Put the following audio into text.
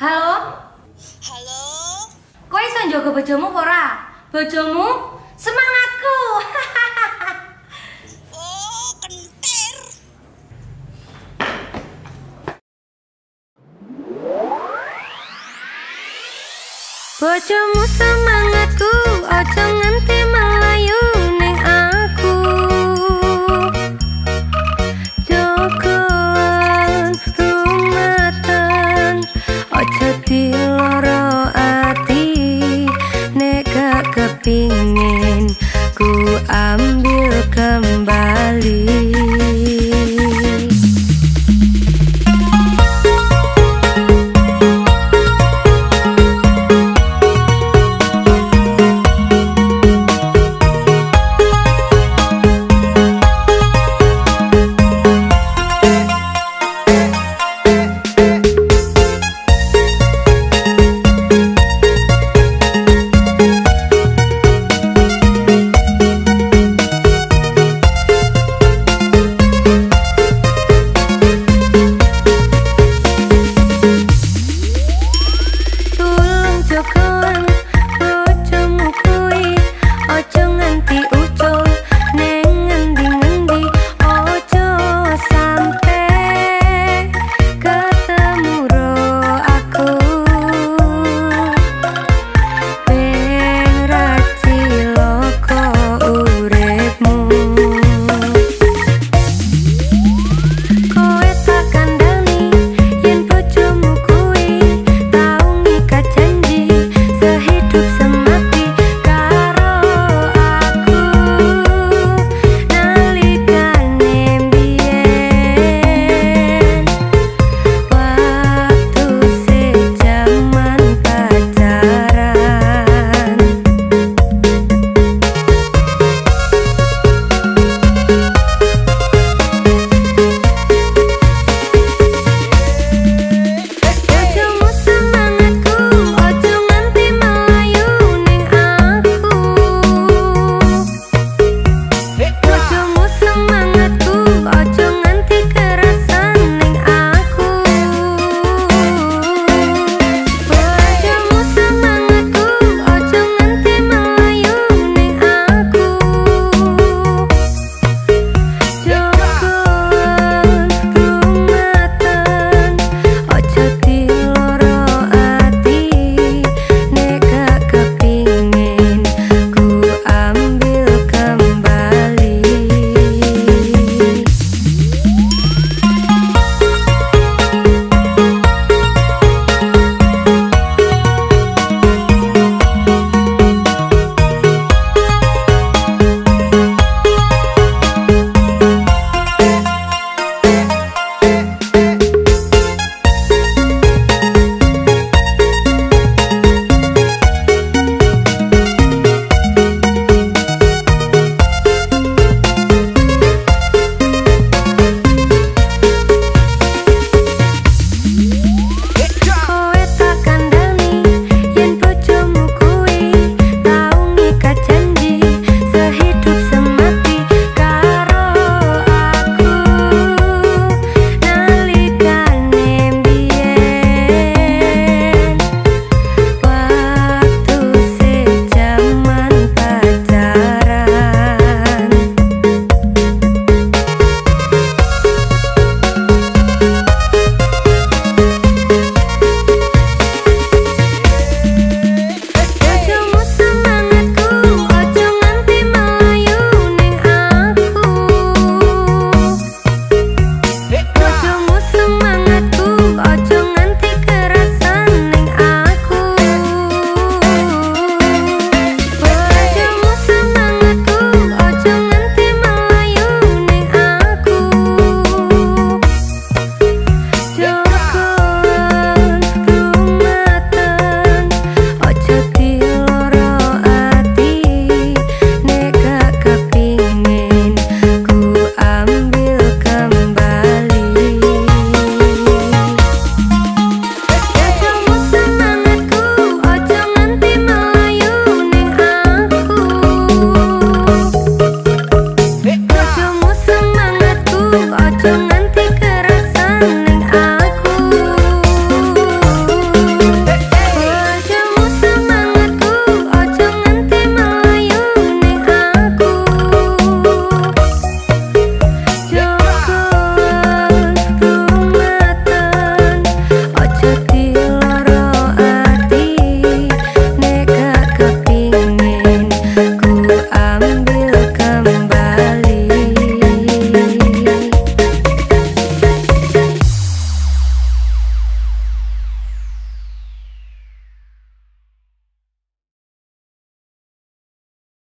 Halo? Halo? Kowe iso njogo bojomu apa ora? Bojomu semangatku. Oh, kentir. bojomu semangatku, ojo kenang